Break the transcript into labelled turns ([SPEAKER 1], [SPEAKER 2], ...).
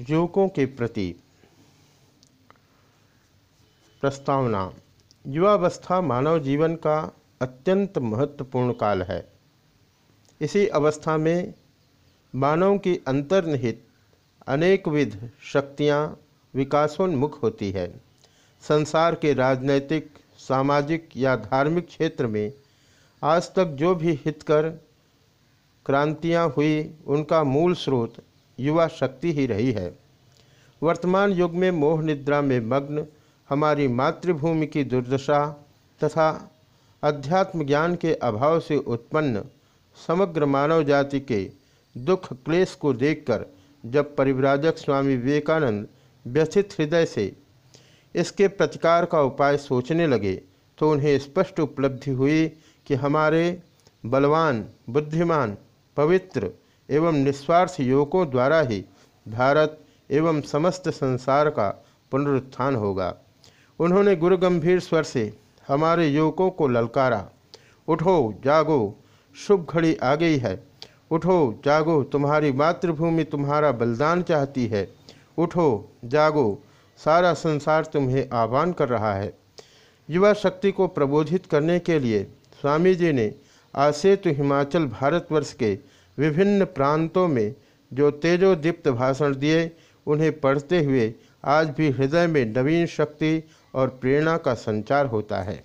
[SPEAKER 1] युवकों के प्रति प्रस्तावना। युवावस्था मानव जीवन का अत्यंत महत्वपूर्ण काल है। इसी अवस्था में मानव की अंतर्निहित अनेकविध शक्तियाँ विकासोन्मुख होती है। संसार के राजनैतिक, सामाजिक या धार्मिक क्षेत्र में आज तक जो भी हितकर क्रांतियाँ हुई, उनका मूल स्रोत युवा शक्ति ही रही है। वर्तमान युग में मोह निद्रा में मग्न हमारी मातृभूमि की दुर्दशा तथा अध्यात्म ज्ञान के अभाव से उत्पन्न समग्र मानव जाति के दुख क्लेश को देखकर जब परिव्राजक स्वामी विवेकानंद व्यथित हृदय से इसके प्रतिकार का उपाय सोचने लगे तो उन्हें स्पष्ट उपलब्धि हुई कि हमारे बलवान, बुद्धिमान, पवित्र एवं निस्वार्थ युवकों द्वारा ही भारत एवं समस्त संसार का पुनरुत्थान होगा। उन्होंने गुरु गंभीर स्वर से हमारे युवकों को ललकारा। उठो, जागो, शुभ घड़ी आ गई है। उठो, जागो, तुम्हारी मातृभूमि तुम्हारा बलिदान चाहती है। उठो, जागो, सारा संसार तुम्हें आह्वान कर रहा है। युवा शक्ति को प्रबोधित करने के लिए स्वामी जी ने आसेतु हिमाचल भारतवर्ष के विभिन्न प्रांतों में जो तेजोदीप्त भाषण दिए, उन्हें पढ़ते हुए आज भी हृदय में नवीन शक्ति और प्रेरणा का संचार होता है।